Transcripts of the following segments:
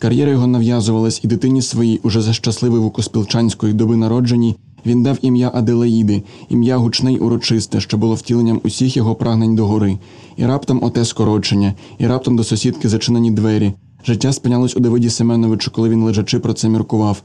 Кар'єра його нав'язувалась і дитині своїй, уже за щасливої вукоспілчанської доби народженій, він дав ім'я Аделаїди, ім'я гучне й урочисте, що було втіленням усіх його прагнень до гори. І раптом оте скорочення, і раптом до сусідки зачинені двері. Життя спинялось у Давиді Семеновичу, коли він лежачи про це міркував.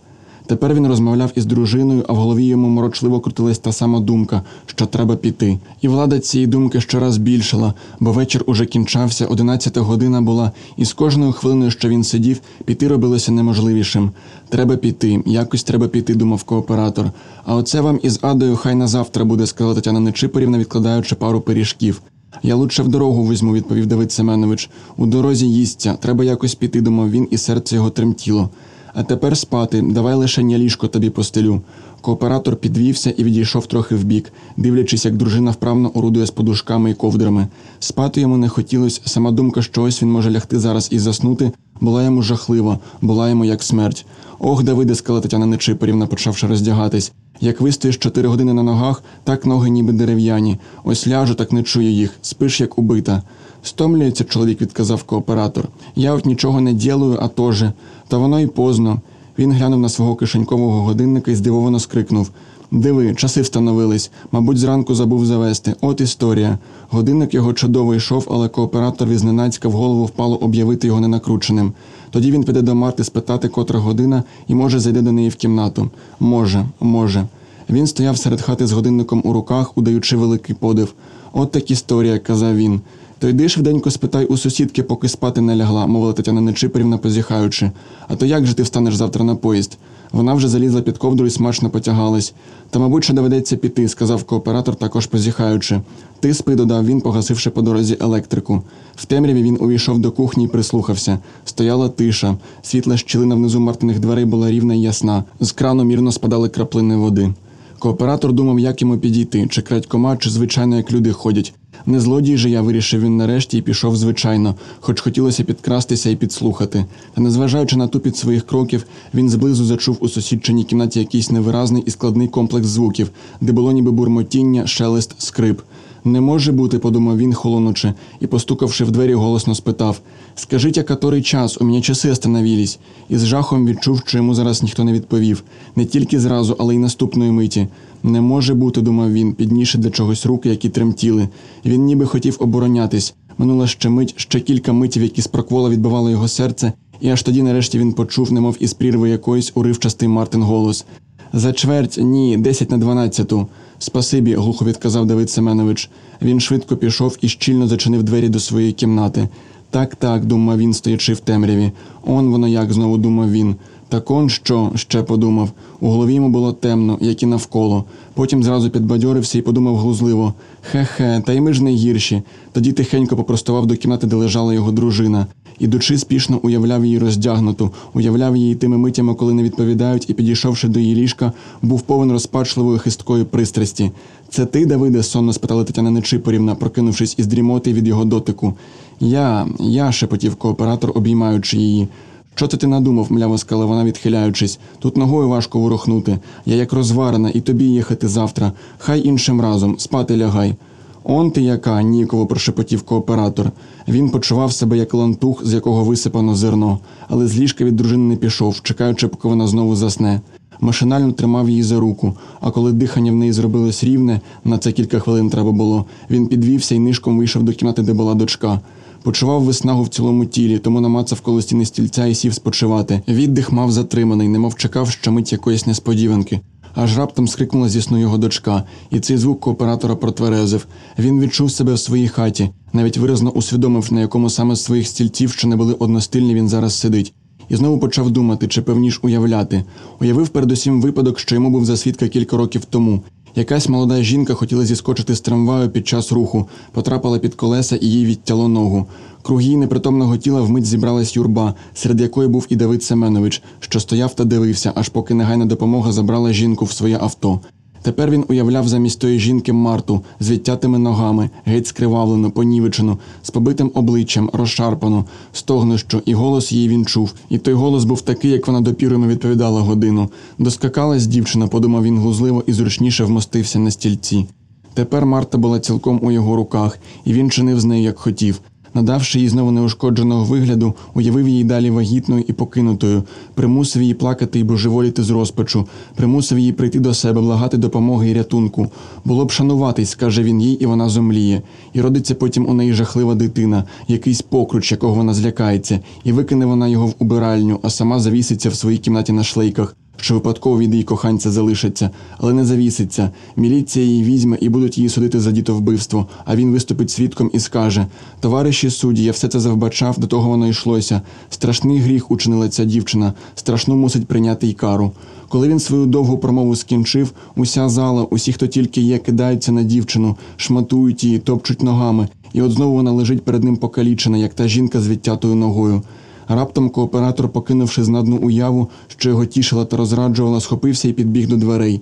Тепер він розмовляв із дружиною, а в голові йому морочливо крутилась та сама думка, що треба піти. І влада цієї думки щораз більшала, бо вечір уже кінчався, одинадцята година була, і з кожною хвилиною, що він сидів, піти робилося неможливішим. Треба піти, якось треба піти, думав кооператор. А оце вам із Адою хай на завтра буде, сказала Тетяна Нечипорівна, відкладаючи пару пиріжків. Я лучше в дорогу візьму, відповів Давид Семенович. У дорозі їсться, треба якось піти, думав він, і серце його тремтіло. А тепер спати, давай лишення ліжко тобі постелю. Кооператор підвівся і відійшов трохи вбік, дивлячись, як дружина вправно орудує з подушками і ковдрами. Спати йому не хотілося, сама думка, що ось він може лягти зараз і заснути, була йому жахлива, була йому як смерть. Ох, Давиде, сказала Тетяна Нечипорівна, почавши роздягатись. Як вистоїш чотири години на ногах, так ноги ніби дерев'яні. Ось ляжу, так не чую їх, спиш як убита. Стомлюється чоловік, відказав кооператор. Я от нічого не ділаю, а тоже. Та воно й позно. Він глянув на свого кишенькового годинника і здивовано скрикнув. Диви, часи встановились. Мабуть, зранку забув завести. От історія. Годинник його чудово йшов, але кооператорові зненацька в голову впало об'явити його ненакрученим. Тоді він піде до Марти спитати, котра година, і може зайде до неї в кімнату. Може, може. Він стояв серед хати з годинником у руках, удаючи великий подив. От так історія, казав він. То йди швиденько спитай у сусідки, поки спати не лягла, мовила Тетяна Нечипорівна, позіхаючи. А то як же ти встанеш завтра на поїзд? Вона вже залізла під ковдру і смачно потягалась. Та, мабуть, ще доведеться піти, сказав кооператор, також позіхаючи. Ти спи, додав він, погасивши по дорозі електрику. В темряві він увійшов до кухні і прислухався. Стояла тиша. Світла щілина внизу Мартиних дверей була рівна і ясна. З крану мірно спадали краплини води. Кооператор думав, як йому підійти, чи крадькома, чи звичайно, як люди ходять. Не злодій же я вирішив він нарешті і пішов звичайно, хоч хотілося підкрастися і підслухати. Та незважаючи на тупіт своїх кроків, він зблизу зачув у сусідчиній кімнаті якийсь невиразний і складний комплекс звуків, де було ніби бурмотіння, шелест, скрип. Не може бути, подумав він, холонучи, і, постукавши в двері, голосно спитав Скажіть, а котрий час, у мене часи остановились. І з жахом відчув, що йому зараз ніхто не відповів. Не тільки зразу, але й наступної миті. Не може бути, думав він, підніше для чогось руки, які тремтіли. Він ніби хотів оборонятись. Минула ще мить, ще кілька митів, які з проквола відбивало його серце, і аж тоді нарешті він почув, немов із прірви якоїсь уривчастий Мартин голос. За чверть, ні, десять на дванадцяту. Спасибі, глухо відказав Давид Семенович. Він швидко пішов і щільно зачинив двері до своєї кімнати. Так, так, думав він, стоячи в темряві. Он воно як знову думав він. Так он що, ще подумав. У голові йому було темно, як і навколо. Потім зразу підбадьорився і подумав глузливо Хе-хе, та й ми ж не гірші. Тоді тихенько попростував до кімнати, де лежала його дружина. Ідучи, спішно уявляв її роздягнуту, уявляв її тими митями, коли не відповідають, і, підійшовши до її ліжка, був повен розпачливої хисткої пристрасті. Це ти, Давиде? сонно спитала Тетяна Нечипорівна, прокинувшись із дрімоти від його дотику. Я, я, шепотів кооператор, обіймаючи її. Що це ти надумав, мляво сказала вона, відхиляючись. Тут ногою важко ворухнути. Я як розварена, і тобі їхати завтра. Хай іншим разом, спати лягай. Он ти яка, ніково прошепотів кооператор. Він почував себе як лантух, з якого висипано зерно, але з ліжка від дружини не пішов, чекаючи, поки вона знову засне. Машинально тримав її за руку, а коли дихання в неї зробилось рівне, на це кілька хвилин треба було, він підвівся і нишком вийшов до кімнати, де була дочка. Почував виснагу в цілому тілі, тому намацав коло стіни стільця і сів спочивати. Віддих мав затриманий, немов чекав, що мить якоїсь несподіванки. Аж раптом скрикнула зі сну його дочка, і цей звук кооператора протверезив. Він відчув себе в своїй хаті, навіть виразно усвідомив, на якому саме з своїх стільців, що не були одностильні, він зараз сидить. І знову почав думати, чи певніш уявляти. Уявив передусім випадок, що йому був за свідка кілька років тому. Якась молода жінка хотіла зіскочити з трамваю під час руху, потрапила під колеса і їй відтяло ногу. Круг її непритомного тіла вмить зібралась юрба, серед якої був і Давид Семенович, що стояв та дивився, аж поки негайна допомога забрала жінку в своє авто. Тепер він уявляв замість тої жінки Марту з відтятими ногами, геть скривавлену, понівечену, з побитим обличчям, розшарпану, стогнущу, і голос її він чув. І той голос був такий, як вона допірами відповідала годину. Доскакалась дівчина, подумав він глузливо і зручніше вмостився на стільці. Тепер Марта була цілком у його руках, і він чинив з нею, як хотів. Надавши їй знову неушкодженого вигляду, уявив її далі вагітною і покинутою, примусив її плакати і божеволіти з розпачу, примусив її прийти до себе, благати допомоги і рятунку. Було б шануватись, скаже він їй, і вона зомліє. І родиться потім у неї жахлива дитина, якийсь покруч, якого вона злякається, і викине вона його в убиральню, а сама завіситься в своїй кімнаті на шлейках. Що випадково від її коханця залишиться, але не завіситься. Міліція її візьме і будуть її судити за дітовбивство. А він виступить свідком і скаже: Товариші судді, я все це завбачав, до того воно йшлося. Страшний гріх учинила ця дівчина, страшну мусить прийняти й кару. Коли він свою довгу промову скінчив, уся зала, усі, хто тільки є, кидаються на дівчину, шматують її, топчуть ногами, і от знову вона лежить перед ним покалічена, як та жінка з відтятою ногою. Раптом кооператор, покинувши знадну уяву, що його тішила та розраджувала, схопився і підбіг до дверей.